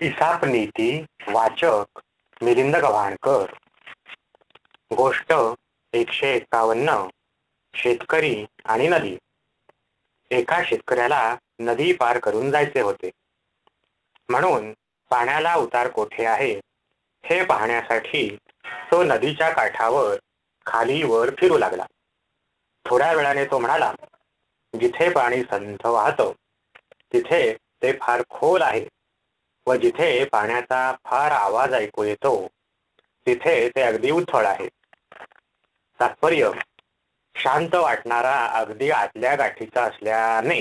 इसाप नीती वाचक मिलिंद गव्हाणकर. गोष्ट एकशे एकावन्न शेतकरी आणि नदी. एका शेतकऱ्याला नदी पार करून जायचे होते. म्हणून पाण्याला उतार कोठे आहे हे पाहण्यासाठी तो नदीच्या काठावर खाली वर फिरू लागला. थोड्या वेळाने तो म्हणाला जिथे पाणी संथ वाहतं तिथे ते फार खोल आहे. व जिथे पाण्याचा फार आवाज ऐकू येतो तिथे ते अगदी उथळ आहे तात्पर्य शांत वाटणारा अगदी आतल्या गाठीचा असल्याने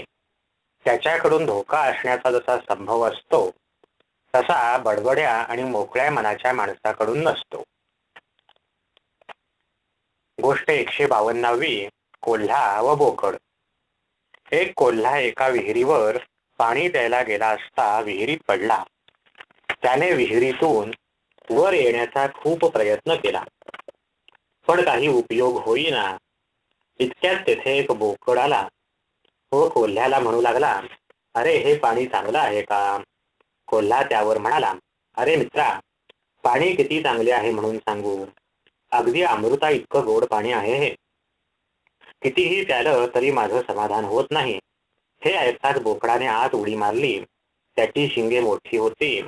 त्याच्याकडून धोका असण्याचा जसा संभव असतो तसा बडबड्या आणि मोकळ्या मनाच्या माणसाकडून नसतो. गोष्ट एकशे बावन्नावी कोल्हा व बोकड. एक कोल्हा एका विहिरीवर पाणी द्यायला गेला असता विहिरीत पडला. त्याने विहिरीतून वर येण्याचा खूप प्रयत्न केला. पण काही उपयोग होईना. इतक्यात तेथे एक बोकड आला. तो कोल्ह्याला म्हणू लागला अरे हे पाणी चांगलं आहे का? कोल्हा त्यावर म्हणाला अरे मित्रा पाणी किती चांगले आहे म्हणून सांगू. अगदी अमृता इतकं गोड पाणी आहे हे. कितीही प्यालं तरी माझं समाधान होत नाही. हे ऐकताच बोकडाने आत उडी मारली. त्याची शिंगे मोठी होती.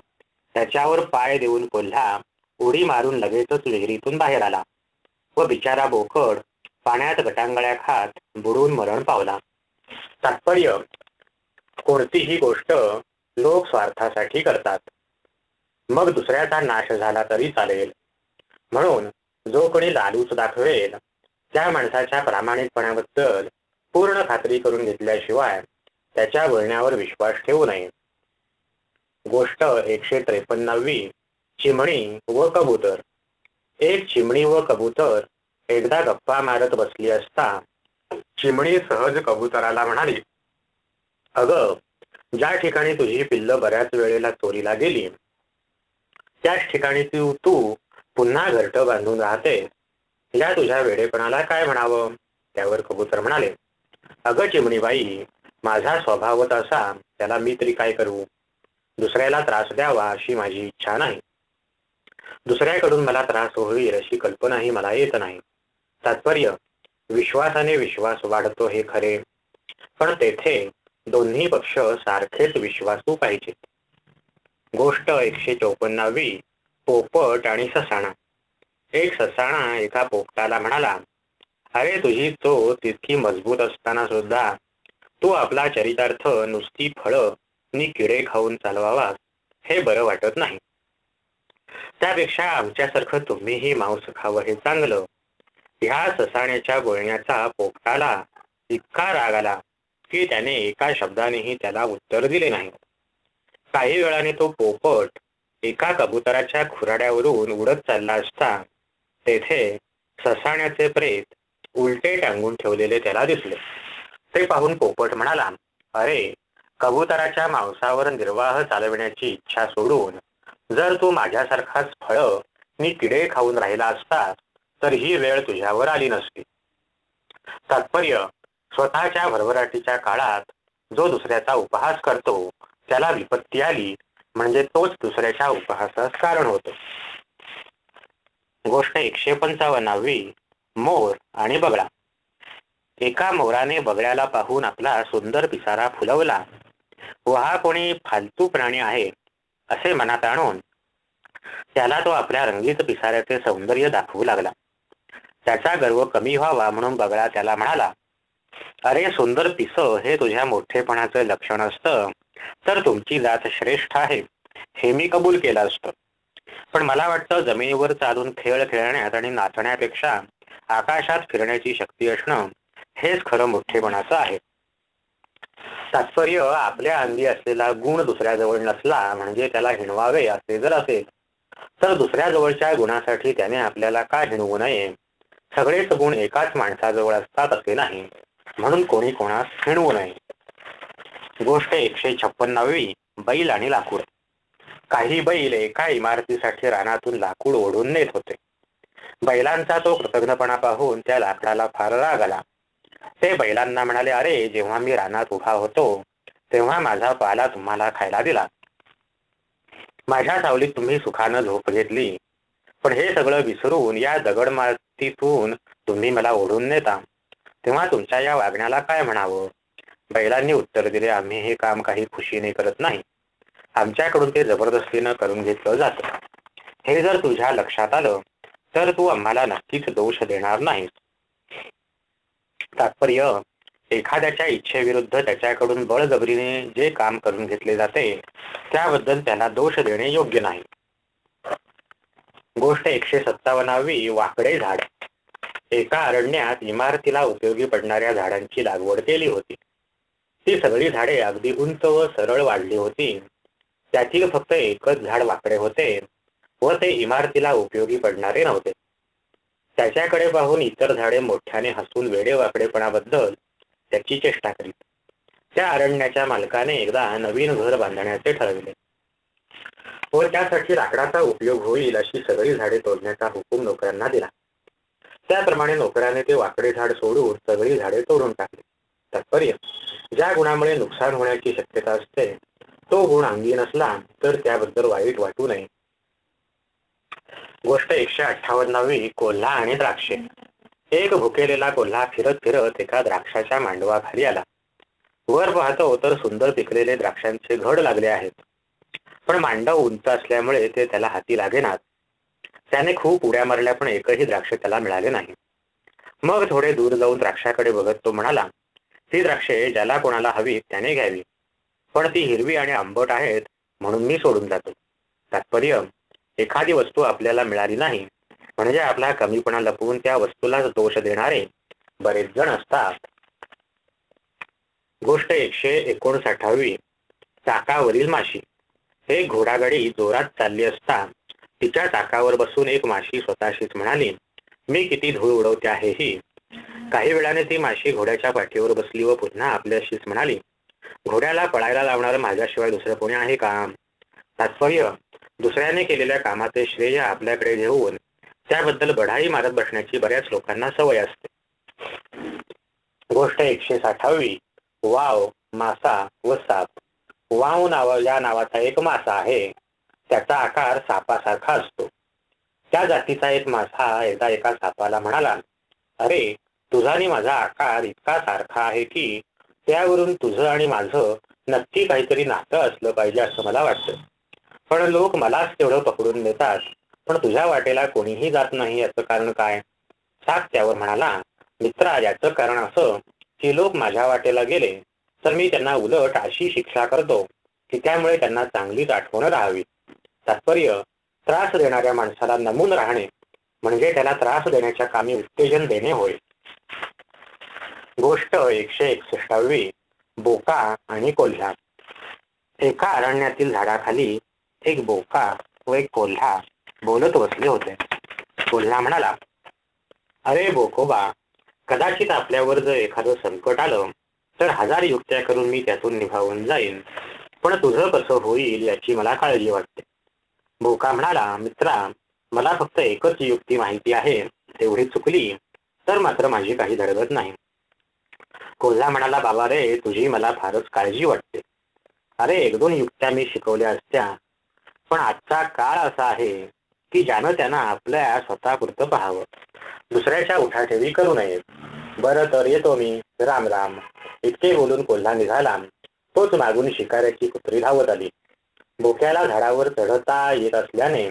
त्याच्यावर पाय देऊन कोल्हा उडी मारून लगेचच विहिरीतून बाहेर आला व बिचारा बोकड पाण्यात गटांगळ्या खात बुडून मरण पावला. तात्पर्य कोणतीही गोष्ट लोक स्वार्थासाठी करतात. मग दुसऱ्याचा नाश झाला तरी चालेल. म्हणून जो कोणी लालूच दाखवेल त्या माणसाच्या प्रामाणिकपणाबद्दल पूर्ण खात्री करून घेतल्याशिवाय त्याच्या बोलण्यावर विश्वास ठेवू नये. गोष्ट एकशे त्रेपन्नावी चिमणी व कबूतर. एक चिमणी व कबूतर एकदा गप्पा मारत बसली असता चिमणी सहज कबुतराला म्हणाली अग ज्या ठिकाणी तुझी पिल्ल बऱ्याच वेळेला चोरीला गेली त्याच ठिकाणी तू तू पुन्हा घरट बांधून राहते. या तुझ्या वेडेपणाला काय म्हणावं? त्यावर कबूतर म्हणाले अगं चिमणीबाई माझा स्वभावच असा त्याला मी तरी काय करू? दुसऱ्याला त्रास द्यावा अशी माझी इच्छा नाही. दुसऱ्याकडून मला त्रास होईल अशी कल्पनाही मला येत नाही. तात्पर्य विश्वासाने विश्वास वाढतो हे खरे. पण तेथे दोन्ही पक्ष सारखेच विश्वासू पाहिजेत. गोष्ट एकशे चौपन्नावी पोपट आणि ससाणा. एक ससाणा एका पोपटाला म्हणाला अरे तुझी चो तितकी मजबूत असताना सुद्धा तू आपला चरितार्थ नुसती फळं मी किडे खाऊन चालवावा हे बरं वाटत नाही. त्यापेक्षा आमच्यासारखं तुम्हीही मांस खावं हे चांगलं. ह्या ससाण्याच्या बोलण्याचा पोपटाला इतका राग आला की त्याने एका शब्दानेही त्याला उत्तर दिले नाही. काही वेळाने तो पोपट एका कबुतराच्या खुराड्यावरून उडत चालला असता तेथे ससाण्याचे प्रेत उलटे टांगून ठेवलेले त्याला दिसले. ते पाहून पोपट म्हणाला अरे कबुतराच्या मांसावर निर्वाह चालविण्याची इच्छा सोडून जर तू माझ्यासारखाच फळ मी किडे खाऊन राहिला असतास तर ही वेळ तुझ्यावर आली नसती. तात्पर्य स्वतःच्या भरभराटीच्या काळात जो दुसऱ्याचा उपहास करतो त्याला विपत्ती आली म्हणजे तोच दुसऱ्याच्या उपहासास कारण होतो. गोष्ट एकशे पंचावन्नावी मोर आणि बगळा. एका मोराने बगळ्याला पाहून आपला सुंदर पिसारा फुलवला. हा कोणी फालतू प्राणी आहे असे मनात आणून त्याला तो आपल्या रंगीत पिसाऱ्याचे सौंदर्य दाखवू लागला. त्याचा गर्व कमी व्हावा म्हणून बगळा त्याला म्हणाला अरे सुंदर पिस हे तुझ्या मोठेपणाचं लक्षण असतं. तर तुमची जात श्रेष्ठ आहे. हे मी कबूल केलं असतं. पण मला वाटतं जमिनीवर चालून खेळ खेळण्यात आणि नाचण्यापेक्षा आकाशात फिरण्याची शक्ती असणं हेच खरं मोठेपणाचं आहे. तात्पर्य आपल्या अंगी असलेला गुण दुसऱ्याजवळ नसला म्हणजे त्याला हिणवावे असे जर असेल तर दुसऱ्याजवळच्या गुणासाठी त्याने आपल्याला का हिणवू नये? सगळेच गुण एकाच माणसाजवळ असतात असे नाही म्हणून कोणी कोणास हिणवू नये. गोष्ट एकशे छप्पन्नावी बैल आणि लाकूड. काही बैल एका इमारतीसाठी रानातून लाकूड ओढून नेत होते. बैलांचा तो कृतज्ञपणा पाहून त्या लाकडाला फार राग आला. ते बैलांना म्हणाले अरे जेव्हा मी रानात उभा होतो तेव्हा माझा पाला तुम्हाला खायला दिला. माझ्या सावलीत तुम्ही सुखानं झोप घेतली. पण हे सगळं विसरून या दगडमातीतून तुम्ही मला ओढून नेता. तेव्हा तुमच्या या वागण्याला काय म्हणावं? बैलांनी उत्तर दिले आम्ही हे काम काही खुशीने करत नाही. आमच्याकडून ते जबरदस्तीनं करून घेतलं जातं. हे जर तुझ्या लक्षात आलं तर तू आम्हाला नक्कीच दोष देणार नाहीस. तात्पर्य एखाद्याच्या इच्छेविरुद्ध त्याच्याकडून बळजबरीने जे काम करून घेतले जाते त्याबद्दल त्याला दोष देणे योग्य नाही. गोष्ट एकशे सत्तावन्नावी वाकडे झाड. एका अरण्यात इमारतीला उपयोगी पडणाऱ्या झाडांची लागवड केली होती. ती सगळी झाडे अगदी उंच व सरळ वाढली होती. त्यातील फक्त एकच झाड वाकडे होते व ते इमारतीला उपयोगी पडणारे नव्हते. त्याच्याकडे पाहून इतर झाडे मोठ्याने हसून वेडे वाकडेपणाबद्दल त्याची चेष्टा करीत. त्या अरण्याच्या मालकाने एकदा नवीन घर बांधण्याचे ठरविले. व त्यासाठी लाकडाचा उपयोग होईल अशी सगळी झाडे तोडण्याचा हुकूम नोकरांना दिला. त्याप्रमाणे नोकराने ते वाकडे झाड सोडून सगळी झाडे तोडून टाकली. तात्पर्य ज्या गुणामुळे नुकसान होण्याची शक्यता असते तो गुण अंगी नसला तर त्याबद्दल वाईट वाटू नये. गोष्ट एकशे अठ्ठावन्नावी कोल्हा आणि द्राक्षे. एक भुकेलेला कोल्हा फिरत फिरत एका द्राक्षाच्या मांडवाखाली आला. वर पाहतो तर सुंदर पिकलेले द्राक्षांचे घड लागले आहेत. पण मांडव उंच असल्यामुळे ते त्याला हाती लागेनात. त्याने खूप उड्या मारल्या पण एकही द्राक्ष त्याला मिळाले नाही. मग थोडे दूर जाऊन द्राक्षाकडे बघत तो म्हणाला ती द्राक्षे ज्याला कोणाला हवी त्याने घ्यावी. पण ती हिरवी आणि आंबट आहेत म्हणून मी सोडून जातो. तात्पर्य एखादी वस्तू आपल्याला मिळाली नाही म्हणजे आपला कमीपणा लपवून त्या वस्तूलाच दोष देणारे बरेच जण असतात. गोष्ट एकशे एकोणसाठावी. चाकावरील माशी. हे घोडागाडी जोरात चालली असता तिच्या चाकावर बसून एक माशी स्वतःशीच म्हणाली मी किती धूळ उडवते आहे ही. काही वेळाने ती माशी घोड्याच्या पाठीवर बसली व पुन्हा आपल्याशीच म्हणाली घोड्याला पळायला लावणार माझ्याशिवाय दुसरं कोणी आहे का? तात्पर्य दुसऱ्याने केलेल्या कामाचे श्रेय आपल्याकडे घेऊन त्याबद्दल बढाई मारत बसण्याची बऱ्याच लोकांना सवय असते. गोष्ट एकशे साठावी. वाव मासा व साप. वाव नावा या नावाचा एक मासा आहे. त्याचा आकार सापासारखा असतो. त्या जातीचा एक मासा एकदा एका सापाला म्हणाला अरे तुझा आणि माझा आकार इतका सारखा आहे की त्यावरून तुझं आणि माझं नक्की काहीतरी नातं असलं पाहिजे असं मला वाटतं. पण लोक मलाच तेवढं पकडून देतात. पण तुझ्या वाटेला कोणीही जात नाही याचं कारण काय? साक त्यावर म्हणाला मित्रा याचं कारण असं की लोक माझ्या वाटेला गेले तर मी त्यांना उलट अशी शिक्षा करतो की त्यामुळे त्यांना चांगलीच आठवण राहावी. तात्पर्य त्रास देणाऱ्या माणसाला नमून राहणे म्हणजे त्याला त्रास देण्याच्या कामी उत्तेजन देणे होय. गोष्ट एकशे एकसष्टावी बोका आणि कोल्हा. एका अरण्यातील झाडाखाली एक बोका व एक कोल्हा. बोलत बसले होते. कोल्हा म्हणाला अरे बोकोबा कदाचित आपल्यावर जर एखादं संकट आलं तर हजार युक्त्या करून मी त्यातून निभावून जाईन. पण तुझं कसं होईल याची मला काळजी वाटते. बोका म्हणाला मित्रा मला फक्त एकच युक्ती माहिती आहे. तेवढी चुकली तर मात्र माझी काही धडगत नाही. कोल्हा म्हणाला बाबा रे तुझी मला फारच काळजी वाटते. अरे एक दोन युक्त्या मी शिकवल्या असत्या पण आजचा काळ असा आहे की ज्यानं त्यांना आपल्या स्वतःपुरतं पाहावं. दुसऱ्याच्या उठाठेवी करू नये बरं तर येतो मी. राम राम. इतके बोलून कोल्हा निघाला. तोच मागून शिकाऱ्याची कुत्री धावत आली. बोक्याला झाडावर चढता येत असल्याने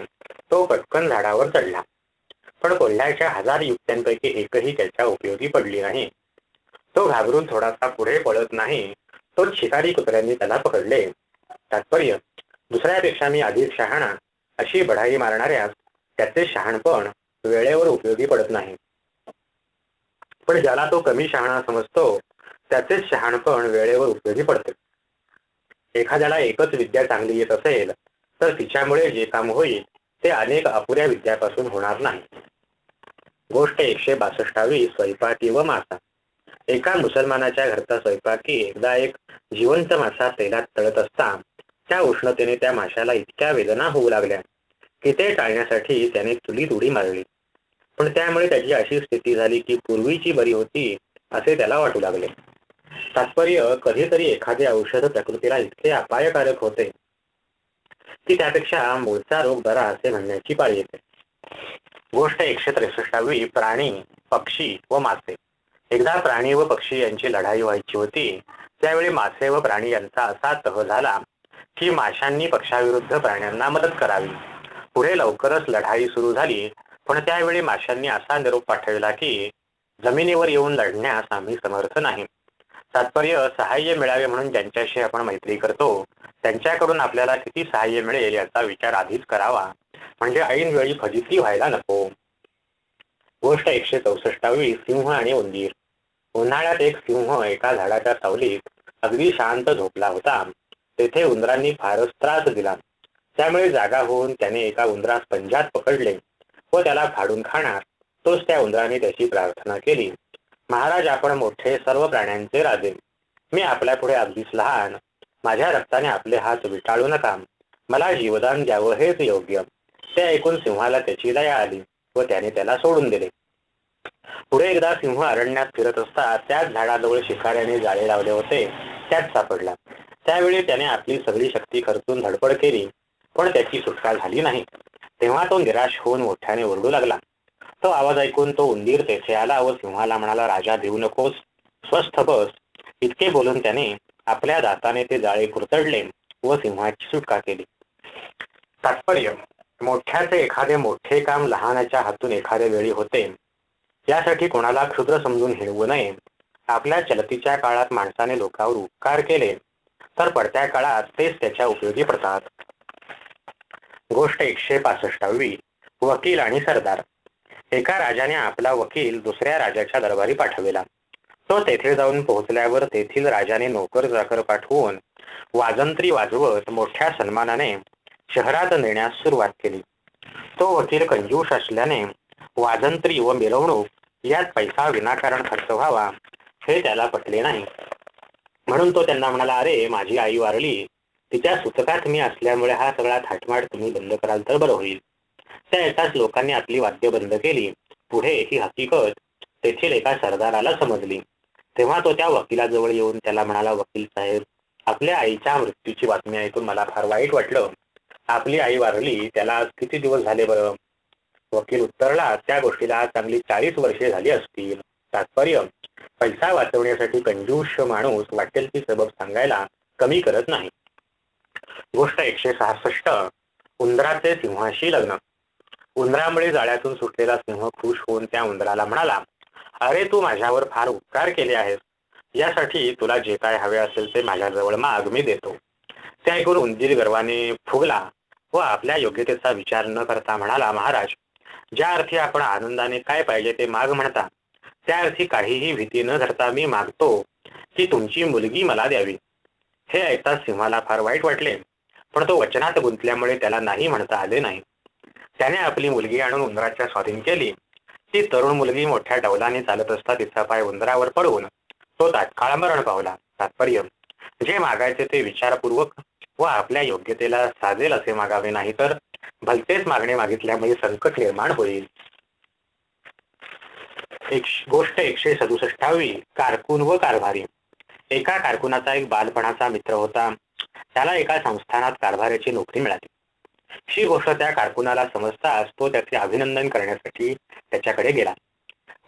तो पटकन झाडावर चढला. पण कोल्ह्याच्या हजार युक्त्यांपैकी एकही त्याच्या उपयोगी पडली नाही. तो घाबरून थोडासा पुढे पळत नाही. तोच शिकारी कुत्र्यांनी त्याला पकडले. तात्पर्य दुसऱ्यापेक्षा मी अधिक शहाणा अशी बढाई मारणाऱ्यास त्याचे शहाणपण वेळेवर उपयोगी पडत नाही. पण ज्याला तो कमी शहाणा समजतो त्याचे शहाणपण वेळेवर उपयोगी पडते. एखाद्याला एकच विद्या चांगली येत असेल तर तिच्यामुळे जे काम होईल ते अनेक अपुऱ्या विद्यापासून होणार नाही. गोष्ट एकशे बासष्टावी स्वयंपाकी व मासा. एका मुसलमानाच्या घरचा स्वयंपाकी एकदा एक जिवंत मासा तेलात तळत असता त्या उष्णतेने त्या माशाला इतक्या वेदना होऊ लागल्या की ते टाळण्यासाठी त्याने चुलीत उडी मारली. पण त्यामुळे त्याची अशी स्थिती झाली की पूर्वीची बरी होती असे त्याला वाटू लागले. तात्पर्य कधीतरी एखादे औषध प्रकृतीला इतके अपायकारक होते की त्यापेक्षा मूळचा रोग बरा असे म्हणण्याची पाळी येते. गोष्ट एकशे त्रेसष्टावी प्राणी पक्षी व मासे. एकदा प्राणी व पक्षी यांची लढाई व्हायची होती त्यावेळी मासे व प्राणी यांचा असा तह झाला की माशांनी पक्षाविरुद्ध प्राण्यांना मदत करावी. पुढे लवकरच लढाई सुरू झाली पण त्यावेळी माशांनी असा निरोप पाठविला की जमिनीवर येऊन लढण्यास आम्ही समर्थ नाही. तात्पर्य सहाय्य मिळावे म्हणून ज्यांच्याशी आपण मैत्री करतो त्यांच्याकडून आपल्याला किती सहाय्य मिळेल याचा विचार आधीच करावा. म्हणजे ऐन वेळी फजिती व्हायला नको. गोष्ट एकशे चौसष्टावी सिंह आणि उंदीर. उन्हाळ्यात एक सिंह एका झाडाच्या सावलीत अगदी शांत झोपला होता. तेथे उंदरांनी फारच त्रास दिला. त्यामुळे जागा होऊन त्याने एका उंदरास पंजात पकडले व त्याला फाडून खाणार. तोच त्या उंदराने त्याची प्रार्थना केली. महाराज आपण मोठे सर्व प्राण्यांचे राजे. मी आपल्या पुढे अगदीच लहान. माझ्या रक्ताने आपले हात विटाळू नका. मला जीवदान द्यावं हेच योग्य. ते ऐकून सिंहाला त्याची दया आली व त्याने त्याला सोडून दिले. पुढे एकदा सिंह अरण्यात फिरत असता त्याच झाडाजवळ शिकाऱ्याने जाळे लावले होते. त्यात सापडला. त्यावेळी त्याने आपली सगळी शक्ती खर्चून धडपड केली पण त्याची सुटका झाली नाही. तेव्हा तो निराश होऊन मोठ्याने ओरडू लागला. तो आवाज ऐकून तो उंदीर तेथे आला व सिंहाला म्हणाला राजा देऊ नकोस. स्वस्थ बस. इतके बोलून त्याने आपल्या दाताने ते जाळे कुरतडले व सिंहाची सुटका केली. तात्पर्य मोठ्याचे एखादे मोठे काम लहानाच्या हातून एखाद्या वेळी होते. यासाठी कोणाला क्षुद्र समजून हिरवू नये. आपल्या चलतीच्या काळात माणसाने लोकांवर उपकार केले तर पडत्या काळात तेच त्याच्या उपयोगी पडतात. गोष्ट एकशे पासष्टावी वकील आणि सरदार. एका राजाने आपला वकील दुसऱ्या राजाच्या दरबारी पाठविला. तो तेथे जाऊन पोहोचल्यावर तेथील राजाने नोकर चाकर पाठवून वाजंत्री वाजवत मोठ्या सन्मानाने शहरात नेण्यास सुरुवात केली. तो वकील कंजूष असल्याने वाजंत्री व मिरवणूक यात पैसा विनाकारण खर्च व्हावा हे त्याला पटले नाही. म्हणून तो त्यांना म्हणाला अरे माझी आई वारली. तिच्या सुतकात मी असल्यामुळे हा सगळा थाटमाट तुम्ही बंद कराल तर बरं होईल. त्या एकाच लोकांनी आपली वाद्य बंद केली. पुढे ही हकीकत तेथील एका सरदाराला समजली. तेव्हा तो त्या वकिलाजवळ येऊन त्याला म्हणाला वकील साहेब आपल्या आईच्या मृत्यूची बातमी ऐकून मला फार वाईट वाटलं. आपली आई वारली त्याला आज किती दिवस झाले बरं? वकील उत्तरला त्या गोष्टीला आज चांगली चाळीस वर्षे झाली असतील. तात्पर्य पैसा वाचवण्यासाठी कंजूष माणूस वाटेल ती सबब सांगायला कमी करत नाही. गोष्ट एकशे सहासष्ट उंदराचे सिंहाशी लग्न. उंदरामुळे जाळ्यातून सुटलेला सिंह खुश होऊन त्या उंदराला म्हणाला अरे तू माझ्यावर फार उपकार केले आहेस. यासाठी तुला जे काय हवे असेल ते माझ्याजवळ माग मी देतो. ते ऐकून उंदीर गर्वाने फुगला व आपल्या योग्यतेचा विचार न करता म्हणाला महाराज ज्या अर्थी आपण आनंदाने काय पाहिजे ते माग म्हणता त्या अर्थी काहीही भीती न धरता मी मागतो की तुमची मुलगी मला द्यावी. हे ऐकता सिंहाला फार वाईट वाटले पण तो वचनात गुंतल्यामुळे त्याला नाही म्हणता आले नाही. त्याने आपली मुलगी आणून उंदराच्या स्वाधीन केली. ती तरुण मुलगी मोठ्या डौलाने चालत असता तिचा पाय उंदरावर पडून तो तात्काळ मरण पावला. तात्पर्य जे मागायचे ते विचारपूर्वक व आपल्या योग्यतेला साजेल असे मागावे नाही तर भलतेच मागणे मागितल्यामुळे संकट निर्माण होईल. एक गोष्ट एकशे सदुसष्टावी कारकून व कारभारी. एका कारकुनाचा एक बालपणाचा मित्र होता. त्याला एका संस्थानात कारभाराची नोकरी मिळाली. ही गोष्ट त्या कारकुनाला समजताच तो त्याचे अभिनंदन करण्यासाठी त्याच्याकडे गेला.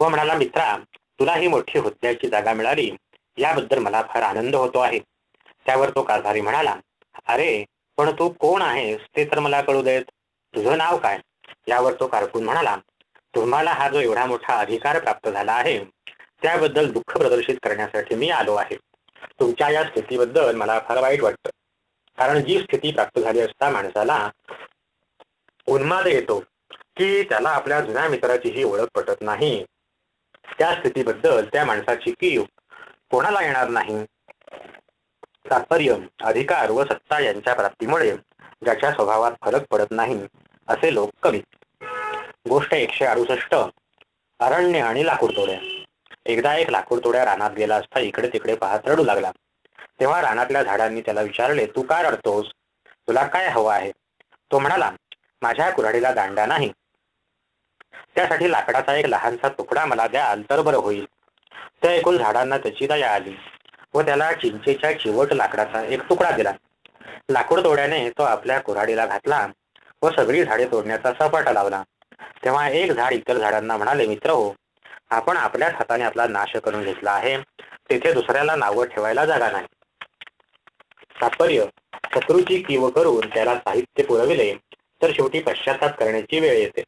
व म्हणाला मित्रा तुला ही मोठी हुद्द्याची जागा मिळाली. याबद्दल मला फार आनंद होतो आहे. त्यावर तो कारभारी म्हणाला अरे पण तू कोण आहेस ते तर मला कळू देत. तुझं नाव काय? यावर तो कारकून म्हणाला तुम्हाला हा जो एवढा मोठा अधिकार प्राप्त झाला आहे त्याबद्दल दुःख प्रदर्शित करण्यासाठी मी आलो आहे. तुमच्या या स्थितीबद्दल मला फार वाईट वाटतं. कारण जी स्थिती प्राप्त झाली असता माणसाला उन्माद येतो की त्याला आपल्या जुन्या मित्राचीही ओळख पटत नाही. त्या स्थितीबद्दल त्या माणसाची कीव कोणाला येणार नाही? तात्पर्य अधिकार व सत्ता यांच्या प्राप्तीमुळे ज्याच्या स्वभावात फरक पडत नाही असे लोक कमी गोष्ट एकशे अडुसष्ट. अरण्य आणि लाकूड तोड्या एकदा एक लाकूड तोड्या रानात गेला असता इकडे तिकडे पाहत रडू लागला. तेव्हा रानातल्या झाडांनी त्याला विचारले तू काय रडतोस? तुला काय हवं आहे? तो म्हणाला माझ्या कुऱ्हाडीला दांडा नाही. त्यासाठी लाकडाचा एक लहानसा तुकडा मला द्याल तर बरं होईल. ते ऐकून झाडांना त्याची दया आली व त्याला चिंचेच्या चिवट लाकडाचा एक तुकडा दिला. लाकूड तोड्याने तो आपल्या कुऱ्हाडीला घातला व सगळी झाडे तोडण्याचा सपाटा लावला. तेव्हा एक झाड इतर झाडांना म्हणाले मित्र हो आपण आपल्याच हाताने आपला नाश करून घेतला आहे. तेथे दुसऱ्याला नावं ठेवायला जागा नाही. तात्पर्य शत्रूची किव करून त्याला साहित्य पुरविले तर शेवटी पश्चाताप करण्याची वेळ येते.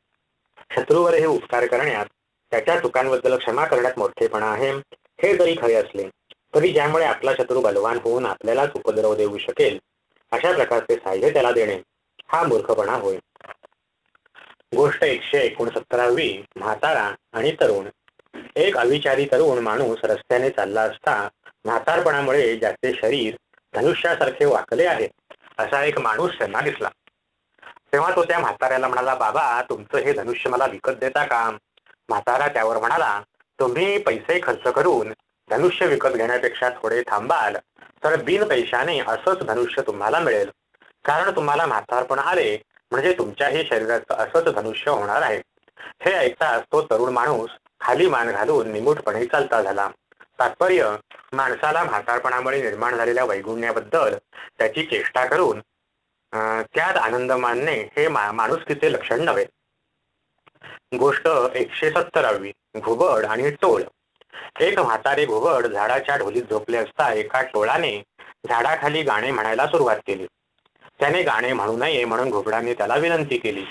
शत्रूवर हे उपकार करण्यात त्याच्या चुकांबद्दल क्षमा करण्यात मोठेपणा आहे. हे जरी खरे असले तरी ज्यामुळे आपला शत्रू बलवान होऊन आपल्यालाच उपद्रव देऊ शकेल अशा प्रकारचे साह्य त्याला देणे हा मूर्खपणा होय. गोष्ट एकशे एकोणसत्तरावी म्हातारा आणि तरुण. एक अविचारी तरुण माणूस रस्त्याने चालला असता म्हातारपणामुळे ज्याचे शरीर धनुष्यासारखे वाकले आहे असा एक माणूस त्यांना दिसला. तेव्हा तो त्या म्हाताऱ्याला म्हणाला बाबा तुमचं हे धनुष्य मला विकत देता का? म्हातारा त्यावर म्हणाला तुम्ही पैसे खर्च करून धनुष्य विकत घेण्यापेक्षा थोडे थांबाल तर बिन पैशाने असंच धनुष्य तुम्हाला मिळेल. कारण तुम्हाला म्हातारपण आले म्हणजे तुमच्याही शरीराचं असंच धनुष्य होणार आहे. हे ऐकताच तो तरुण माणूस खाली मान घालून निमूटपणे चालता झाला. तात्पर्य माणसाला म्हातारपणामुळे निर्माण झालेल्या वैगुण्याबद्दल त्याची चेष्टा करून त्यात आनंद मानणे हे माणुसकीचे लक्षण नव्हे. गोष्ट एकशे सत्तरावी घुबड आणि टोळ. एक म्हातारे घुबड झाडाच्या ढोलीत झोपले असता एका टोळाने झाडाखाली गाणे म्हणायला सुरुवात केली. त्याने गाणे म्हणू नये म्हणून घुबडाने त्याला विनंती केली.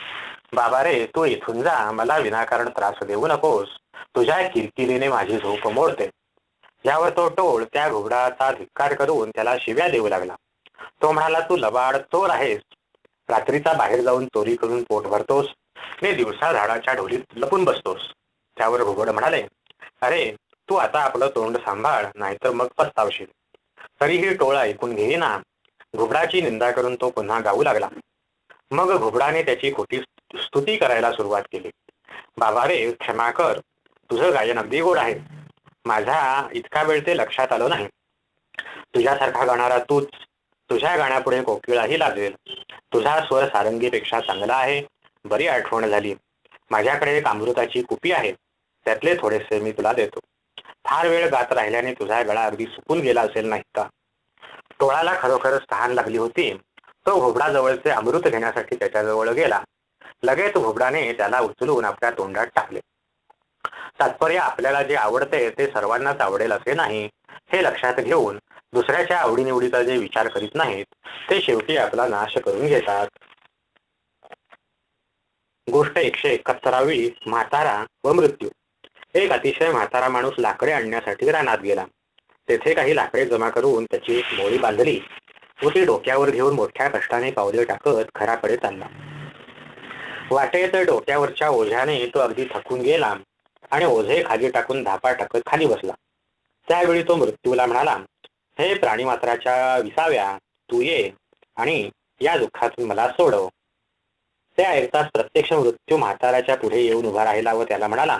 बाबा रे तू इथून जा मला विनाकारण त्रास देऊ नकोस. तुझ्या किरकिरीने माझी झोप मोडते. यावर तो टोळ त्या घुबडाचा धिक्कार करून त्याला शिव्या देऊ लागला. तो म्हणाला तू लबाड चोर आहेस. रात्रीचा बाहेर जाऊन चोरी करून पोट भरतोस. ने दिवसा झाडाच्या ढोलीत लपून बसतोस. त्यावर घुबड म्हणाले अरे तू आता आपलं तोंड सांभाळ नाहीतर मग पस्तावशील. तरीही टोळ ऐकून घेईना. घुबडाची निंदा करून तो पुन्हा गाऊ लागला. मग घुबडाने त्याची खोटी स्तुती करायला सुरुवात केली. बाबा रे क्षमा कर. तुझं गायन अगदी गोड आहे. माझा इतका वेळ ते लक्षात आलं नाही. तुझ्यासारखा गाणारा तूच तुझ्या गाण्यापुढे कोकिळाही लागेल तुझा स्वर सारंगीपेक्षा चांगला आहे. बरी आठवण झाली. माझ्याकडे एक अमृताची कुपी आहे. त्यातले थोडेसे मी तुला देतो. फार वेळ गात राहिल्याने तुझा गळा अगदी सुकून गेला असेल नाही का? टोळाला खरोखर तहान लागली होती. तो घोबडाजवळचे अमृत घेण्यासाठी त्याच्याजवळ गेला. लगेच घोबडाने त्याला उचलून आपल्या तोंडात टाकले. तात्पर्य आपल्याला जे आवडते ते सर्वांनाच आवडेल असे नाही. हे लक्षात घेऊन दुसऱ्याच्या आवडीनिवडीचा जे विचार करीत नाहीत ते शेवटी आपला नाश करून घेतात. गोष्ट एकशे एकाहत्तरावी म्हातारा व मृत्यू. एक अतिशय म्हातारा माणूस लाकडे आणण्यासाठी रानात गेला. तेथे काही लाकडे जमा करून त्याची एक मोळी बांधली. व ती डोक्यावर घेऊन मोठ्या कष्टाने पावले टाकत घराकडे चालला. वाटेत डोक्यावरच्या ओझ्याने तो अगदी थकून गेला आणि ओझे खाली टाकून धापा टाकत खाली बसला. त्यावेळी तो मृत्यूला म्हणाला हे प्राणीमात्राच्या विसाव्या तू ये आणि या दुःखातून मला सोडव. त्या ऐकताच प्रत्यक्ष मृत्यू म्हाताराच्या पुढे येऊन उभा राहिला व त्याला म्हणाला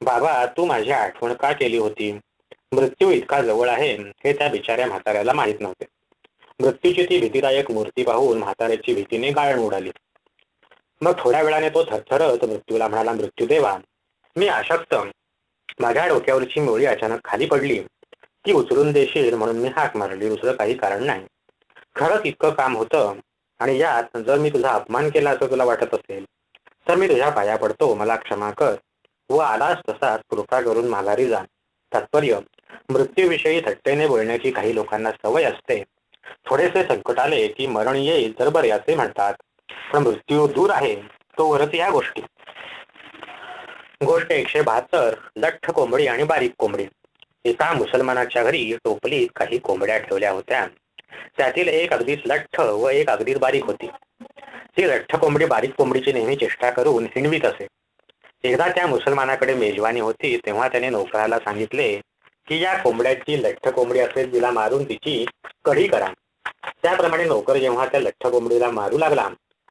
बाबा तू माझी आठवण का केली होती? मृत्यू इतका जवळ आहे हे त्या बिचाऱ्या म्हाताऱ्याला माहीत नव्हते. मृत्यूची ती भीतीदायक मूर्ती पाहून म्हाताऱ्याची भीतीने गाळण उडाली. मग थोड्या वेळाने तो थरथरत मृत्यूला म्हणाला मृत्यू देवा मी अशक्त. माझ्या डोक्यावरची मोळी अचानक खाली पडली. ती उचलून देशील म्हणून मी हाक मारली दुसरं काही कारण नाही. खरंच इतकं काम होतं आणि यात जर मी तुझा अपमान केला असं तुला वाटत असेल तर मी तुझ्या पाया पडतो. मला क्षमा कर. व आलास तसाच कृपा करून माघारी जा. तात्पर्य मृत्यूविषयी थट्टेने बोलण्याची काही लोकांना सवय असते. थोडेसे संकट आले की मरण येईल तर बरे असे म्हणतात. पण मृत्यू दूर आहे तो वरच या गोष्टी. गोष्ट एकशे बहात्तर लठ्ठ कोंबडी आणि बारीक कोंबडी. एका मुसलमानाच्या घरी टोपलीत काही कोंबड्या ठेवल्या होत्या. त्यातील एक अगदीच लठ्ठ व एक अगदीच बारीक होती. ती लठ्ठ कोंबडी बारीक कोंबडीची नेहमी चेष्टा करून हिंडवीत असे. एकदा त्या मुसलमानाकडे मेजवानी होती तेव्हा त्याने नोकराला सांगितले की या कोंबड्याची लठ्ठ कोंबडी असेल तिला मारून तिची कढी करा. त्याप्रमाणे नोकर जेव्हा त्या लठ्ठ कोंबडीला मारू लागला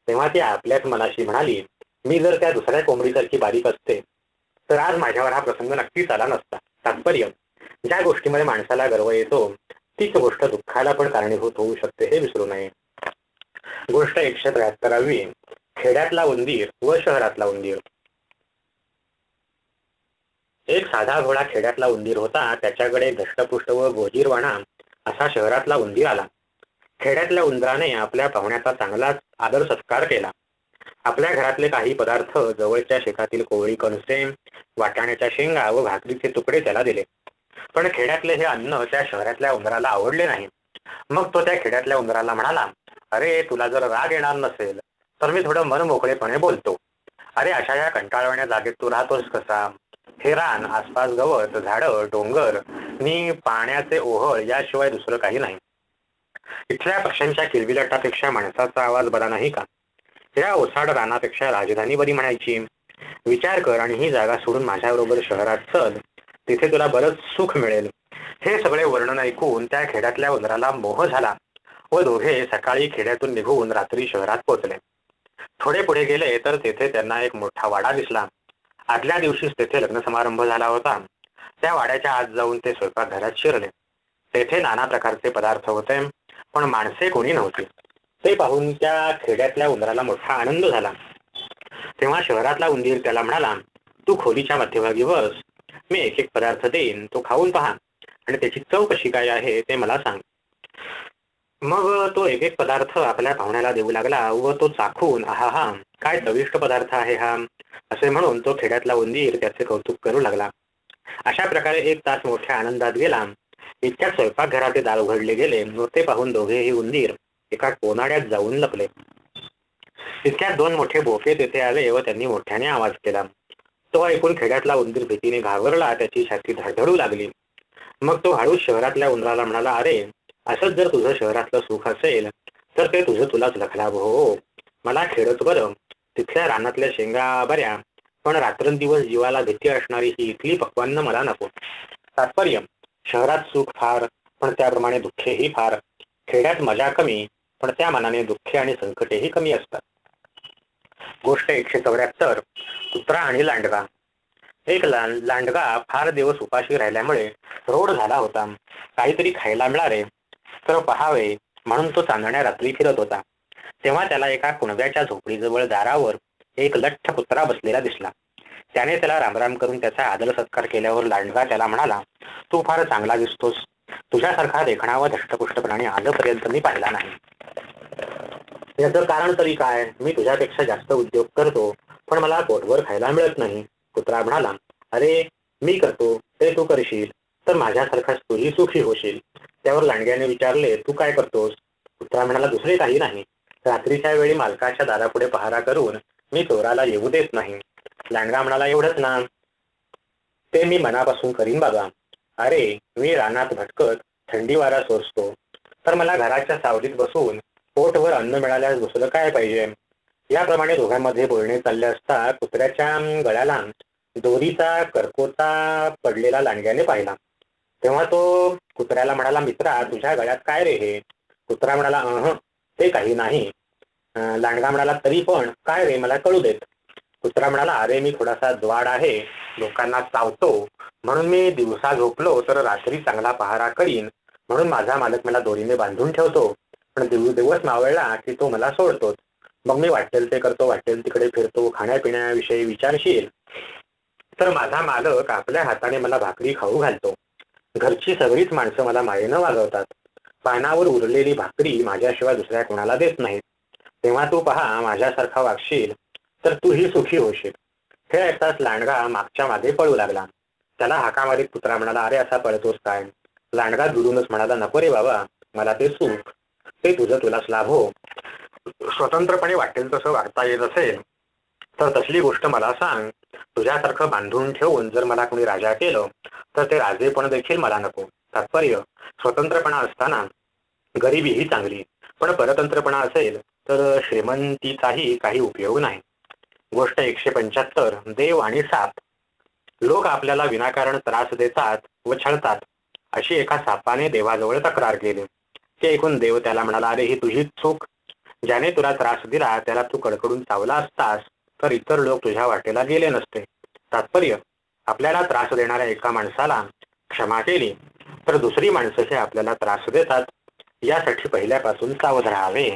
तेव्हा ती आपल्याच मनाशी म्हणाली मी जर त्या दुसऱ्या कोंबडीसारखी बारीक असते तर आज माझ्यावर हा प्रसंग नक्कीच आला नसता. तात्पर्य ज्या गोष्टीमध्ये माणसाला गर्व येतो तीच गोष्ट दुःखाला पण कारणीभूत होऊ शकते हे विसरू नये. गोष्ट एकशे त्र्याहत्तरावी खेड्यातला उंदीर व शहरातला उंदीर. एक साधा घोडा खेड्यातला उंदीर होता. त्याच्याकडे धष्टपुष्ट व गोजीरवाणा असा शहरातला उंदीर आला. खेड्यातल्या उंदराने आपल्या पाहुण्याचा चांगलाच आदर सत्कार केला. आपल्या घरातले काही पदार्थ जवळच्या शेतातील कोवळी कणसे वाटाण्याच्या शेंगा व भाकरीचे तुकडे त्याला दिले. पण खेड्यातले हे अन्न त्या शहरातल्या उंदराला आवडले नाही. मग तो त्या खेड्यातल्या उंदराला म्हणाला अरे तुला जर राग येणार नसेल तर मी थोडं मन मोकळेपणे बोलतो. अरे अशा या कंटाळवण्या जागेत तू राहतोस कसा? हे रान आसपास गवत झाडं डोंगर नि पाण्याचे ओहळ याशिवाय दुसरं काही नाही. इथल्या पक्ष्यांच्या किलबिलाटापेक्षा माणसाचा आवाज बरा नाही का? या ओसाड रानापेक्षा राजधानी बरी म्हणायची. विचार कर आणि ही जागा सोडून माझ्याबरोबर शहरात चल. तिथे तुला बरंच सुख मिळेल. हे सगळे वर्णन ऐकून त्या खेड्यातल्या उंदराला मोह झाला. व दोघे सकाळी खेड्यातून निघून रात्री शहरात पोहोचले. थोडे पुढे गेले तर तेथे त्यांना एक मोठा वाडा दिसला. आदल्या दिवशीच तेथे लग्न समारंभ झाला होता. त्या वाड्याच्या आत जाऊन ते स्वयंपाकघरात शिरले. तेथे नाना प्रकारचे पदार्थ होते पण माणसे कोणी नव्हती. ते पाहून त्या खेड्यातल्या उंदराला मोठा आनंद झाला. तेव्हा शहरातला उंदीर त्याला म्हणाला तू खोलीच्या मध्यभागी बस. मी एक एक पदार्थ देईन तो खाऊन पहा. आणि त्याची चव कशी काय आहे ते मला सांग. मग तो एक एक पदार्थ आपल्या पाहुण्याला देऊ लागला व तो चाखून हा हा काय चविष्ट पदार्थ आहे हा? असे म्हणून तो खेड्यातला उंदीर त्याचे कौतुक करू लागला. अशा प्रकारे एक तास मोठ्या आनंदात गेला. इतक्या स्वयंपाकघराचे दार उघडले गेले व ते पाहून दोघेही उंदीर एका कोनाड्यात जाऊन लपले. इतक्यात दोन मोठे बोके तेथे आले व त्यांनी मोठ्याने आवाज केला. तो ऐकून खेड्यातला उंदीर भीतीने घाबरला त्याची छाती धडधडू लागली. मग तो हळूच शहरातल्या उंदराला म्हणाला अरे असंच जर तुझं शहरातलं सुख असेल तर ते तुझं तुलाच लखलाभ हो मला खेळत बरं तिथल्या रानातल्या शेंगा बऱ्या पण रात्रंदिवस जीवाला भीती असणारी ही इथली पक्वान्न मला नको. तात्पर्य शहरात सुख फार पण त्याप्रमाणे दुःखेही फार. खेड्यात मजा कमी पण त्या मनाने दुःखे आणि संकटेही कमी असतात. गोष्ट एकशे चौऱ्याहत्तर कुत्रा आणि लांडगा. एक लांडगा फार दिवस उपाशी राहिल्यामुळे रोड झाला होता. काहीतरी खायला मिळाले. तर पहावे म्हणून तो चांदण्या रात्री फिरत होता. तेव्हा त्याला एका कुणव्याच्या झोपडीजवळ दारावर एक लठ्ठ कुत्रा बसलेला दिसला. त्याने त्याला रामराम करून त्याचा आदर सत्कार केल्यावर लांडगा त्याला म्हणाला तू फार चांगला दिसतोस. तुझ्यासारखा देखणा व धष्टपुष्ट प्राणी आजपर्यंत मी पाहिला नाही. याचं कारण तरी काय? मी तुझ्यापेक्षा जास्त उद्योग करतो पण मला पोटवर खायला मिळत नाही. कुत्रा म्हणाला अरे मी करतो. ते तू करशील. तर माझ्यासारखाच तुझी सुखी होशील. त्यावर लांडग्याने विचारले तू काय करतोस? कुत्रा म्हणाला दुसरे काही नाही. रात्रीच्या वेळी मालकाच्या दारापुढे पहारा करून मी चोराला येऊ देत नाही. लांडगा म्हणाला एवढंच ना. ते मी मनापासून करीन बाबा. अरे मी रानात भटकत थंडी वारा सोसतो. तर मला घराच्या सावलीत बसून पोटवर अन्न मिळाल्यास दुसरं काय पाहिजे? याप्रमाणे दोघांमध्ये बोलणे चालले असता कुत्र्याच्या गळ्याला दोरीचा करकोचा पडलेला लांडग्याने पाहिला. तेव्हा तो कुत्र्याला म्हणाला मित्रा तुझ्या गळ्यात काय रे हे? कुत्रा म्हणाला अह ते काही नाही. लांडगा म्हणाला तरी पण काय रे मला कळू देत. कुत्रा म्हणाला अरे मी थोडासा द्वाड आहे लोकांना चावतो म्हणून मी दिवसा झोपलो तर रात्री चांगला पहारा करीन म्हणून माझा मालक मला दोरीने बांधून ठेवतो. पण दिवस मावळला की तो मला सोडतोच मग मी वाटेल ते करतो वाटेल तिकडे फिरतो खाण्यापिण्याविषयी विचारशील. तर माझा मालक आपल्या हाताने मला भाकरी खाऊ घालतो. घरची सगळीच माणसं मला मायेनं वागवतात. पानावर उरलेली भाकरी माझ्याशिवाय दुसऱ्या कोणाला देत नाहीत. तेव्हा तू पहा माझ्यासारखा वागशील तर तूही सुखी होशील. हे ऐकताच लांडगा मागच्या मागे पळू लागला. त्याला हाकामारीत कुत्रा म्हणाला अरे असा पळतोस काय? लांडगा दुरूनच म्हणाला नको रे बाबा मला ते सुख. ते तुझं तुलाच लाभ हो. स्वतंत्रपणे वाटेल तसं वागता येत असेल तर तसली गोष्ट मला सांग. तुझ्यासारखं बांधून ठेवून जर मला कोणी राजा केलं तर ते राजेपण देखील मला नको. तात्पर्य स्वतंत्रपणा असताना गरिबीही चांगली. पण परतंत्रपणा असेल तर श्रीमंतीचाही काही उपयोग नाही. गोष्ट एकशे पंच्याहत्तर देव आणि साप. लोक आपल्याला विनाकारण त्रास देतात व छळतात अशी एका सापाने देवाजवळ तक्रार केली. ते ऐकून देव त्याला म्हणाला अरे ही तुझी चूक. ज्याने तुला त्रास दिला त्याला तू कडकडून चावला असतास. तर इतर लोक तुझ्या वाटेला गेले नसते. तात्पर्य आपल्याला त्रास देणाऱ्या एका माणसाला क्षमा केली तर दुसरी माणसं आपल्याला त्रास देतात. यासाठी पहिल्यापासून सावध राहावे.